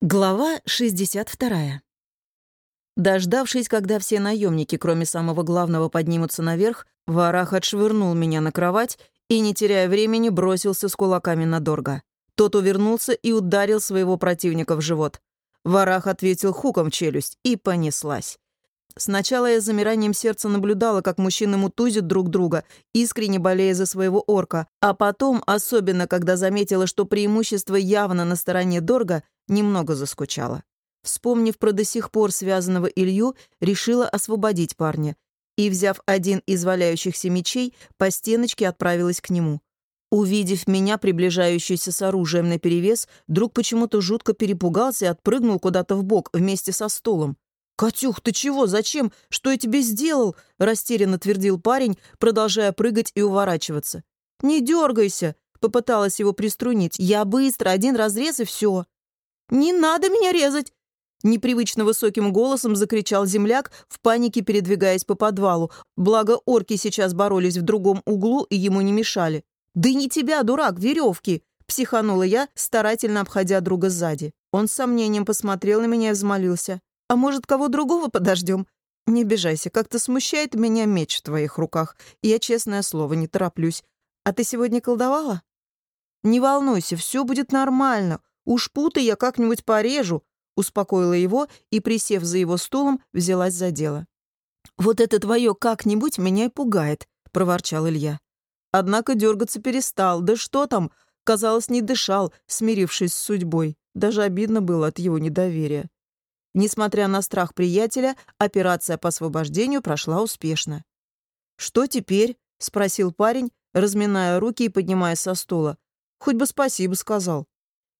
Глава 62. Дождавшись, когда все наемники, кроме самого главного, поднимутся наверх, Варах отшвырнул меня на кровать и, не теряя времени, бросился с кулаками на Дорга. Тот увернулся и ударил своего противника в живот. Варах ответил хуком в челюсть и понеслась. Сначала я с замиранием сердца наблюдала, как мужчины мутузят друг друга, искренне болея за своего орка, а потом, особенно когда заметила, что преимущество явно на стороне Дорга, немного заскучала. Вспомнив про до сих пор связанного Илью, решила освободить парня и, взяв один из валяющихся мечей, по стеночке отправилась к нему. Увидев меня, приближающуюся с оружием наперевес, друг почему-то жутко перепугался и отпрыгнул куда-то в бок вместе со стулом. «Катюх, ты чего? Зачем? Что я тебе сделал?» — растерянно твердил парень, продолжая прыгать и уворачиваться. «Не дергайся!» — попыталась его приструнить. «Я быстро, один разрез и все». «Не надо меня резать!» Непривычно высоким голосом закричал земляк, в панике передвигаясь по подвалу. Благо орки сейчас боролись в другом углу и ему не мешали. «Да не тебя, дурак, веревки!» — психанула я, старательно обходя друга сзади. Он с сомнением посмотрел на меня и взмолился. А может, кого другого подождем? Не обижайся, как-то смущает меня меч в твоих руках. Я, честное слово, не тороплюсь. А ты сегодня колдовала? Не волнуйся, все будет нормально. Уж путы я как-нибудь порежу. Успокоила его и, присев за его стулом, взялась за дело. «Вот это твое как-нибудь меня и пугает», — проворчал Илья. Однако дергаться перестал. Да что там? Казалось, не дышал, смирившись с судьбой. Даже обидно было от его недоверия. Несмотря на страх приятеля, операция по освобождению прошла успешно. «Что теперь?» — спросил парень, разминая руки и поднимаясь со стула. «Хоть бы спасибо сказал».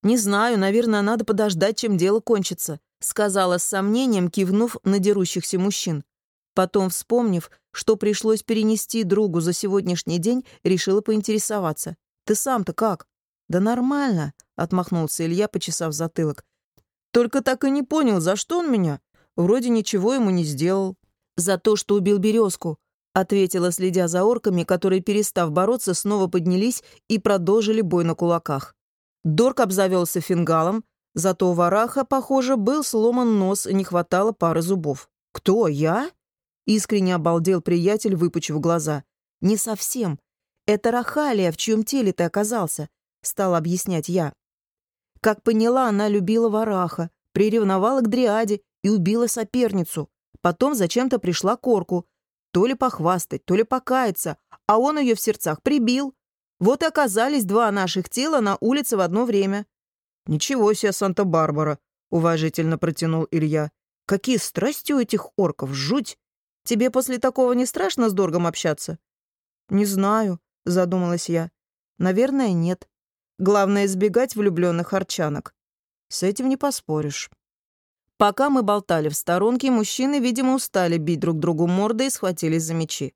«Не знаю, наверное, надо подождать, чем дело кончится», — сказала с сомнением, кивнув на дерущихся мужчин. Потом, вспомнив, что пришлось перенести другу за сегодняшний день, решила поинтересоваться. «Ты сам-то как?» «Да нормально», — отмахнулся Илья, почесав затылок. Только так и не понял, за что он меня. Вроде ничего ему не сделал. За то, что убил березку, ответила, следя за орками, которые, перестав бороться, снова поднялись и продолжили бой на кулаках. Дорк обзавелся фингалом, зато у вараха, похоже, был сломан нос не хватало пары зубов. «Кто, я?» Искренне обалдел приятель, выпучив глаза. «Не совсем. Это Рахалия, в чьем теле ты оказался», — стал объяснять я. Как поняла, она любила Вараха, приревновала к Дриаде и убила соперницу. Потом зачем-то пришла к Орку. То ли похвастать, то ли покаяться, а он ее в сердцах прибил. Вот и оказались два наших тела на улице в одно время. «Ничего себе, Санта-Барбара!» — уважительно протянул Илья. «Какие страсти у этих орков, жуть! Тебе после такого не страшно с Доргом общаться?» «Не знаю», — задумалась я. «Наверное, нет. Главное избегать влюбленных арчанок. С этим не поспоришь. Пока мы болтали в сторонке, мужчины, видимо, устали бить друг другу морды и схватились за мечи.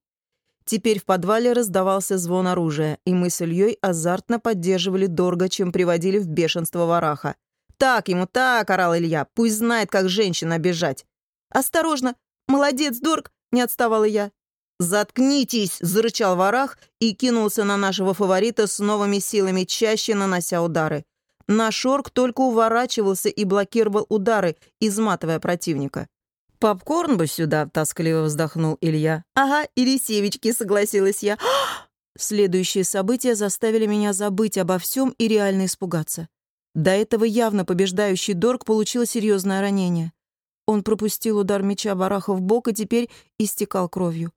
Теперь в подвале раздавался звон оружия, и мы с Ильей азартно поддерживали Дорга, чем приводили в бешенство вараха. «Так ему, так!» — орал Илья. «Пусть знает, как женщин обижать!» «Осторожно! Молодец, Дорг!» — не отставала я. «Заткнитесь!» — зарычал Варах и кинулся на нашего фаворита с новыми силами, чаще нанося удары. Наш орк только уворачивался и блокировал удары, изматывая противника. «Попкорн бы сюда!» — тоскливо вздохнул Илья. «Ага, и ресевички!» — согласилась я. Следующие события заставили меня забыть обо всем и реально испугаться. До этого явно побеждающий Дорг получил серьезное ранение. Он пропустил удар меча Бараха в бок и теперь истекал кровью.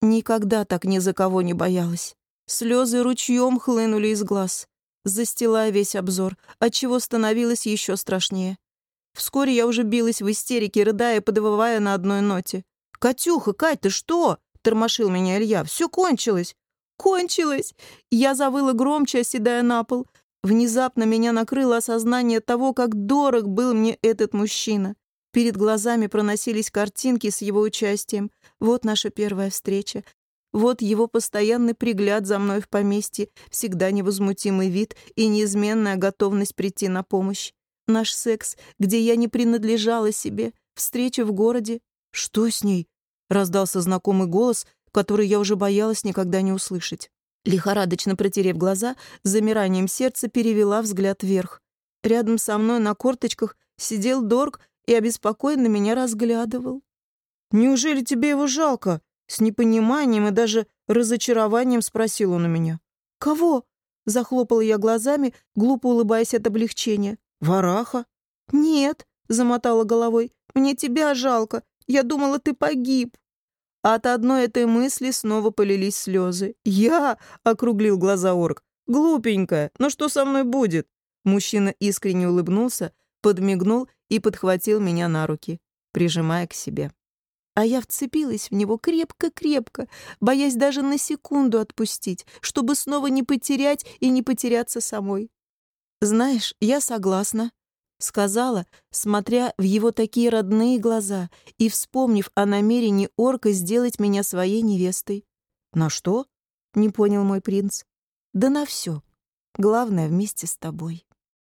Никогда так ни за кого не боялась. Слезы ручьем хлынули из глаз, застилая весь обзор, отчего становилось еще страшнее. Вскоре я уже билась в истерике, рыдая, подвывая на одной ноте. «Катюха, Кать, ты что?» — тормошил меня Илья. «Все кончилось!» «Кончилось!» Я завыла громче, оседая на пол. Внезапно меня накрыло осознание того, как дорог был мне этот мужчина. Перед глазами проносились картинки с его участием. Вот наша первая встреча. Вот его постоянный пригляд за мной в поместье, всегда невозмутимый вид и неизменная готовность прийти на помощь. Наш секс, где я не принадлежала себе, встреча в городе. «Что с ней?» — раздался знакомый голос, который я уже боялась никогда не услышать. Лихорадочно протерев глаза, с замиранием сердца перевела взгляд вверх. Рядом со мной на корточках сидел Дорг и обеспокоенно меня разглядывал. «Неужели тебе его жалко?» С непониманием и даже разочарованием спросил он у меня. «Кого?» — захлопала я глазами, глупо улыбаясь от облегчения. «Вараха?» «Нет», — замотала головой, — «мне тебя жалко. Я думала, ты погиб». От одной этой мысли снова полились слезы. «Я?» — округлил глаза орк. «Глупенькая, но что со мной будет?» Мужчина искренне улыбнулся, подмигнул и подхватил меня на руки, прижимая к себе. А я вцепилась в него крепко-крепко, боясь даже на секунду отпустить, чтобы снова не потерять и не потеряться самой. «Знаешь, я согласна», — сказала, смотря в его такие родные глаза и вспомнив о намерении орка сделать меня своей невестой. «На что?» — не понял мой принц. «Да на все. Главное, вместе с тобой».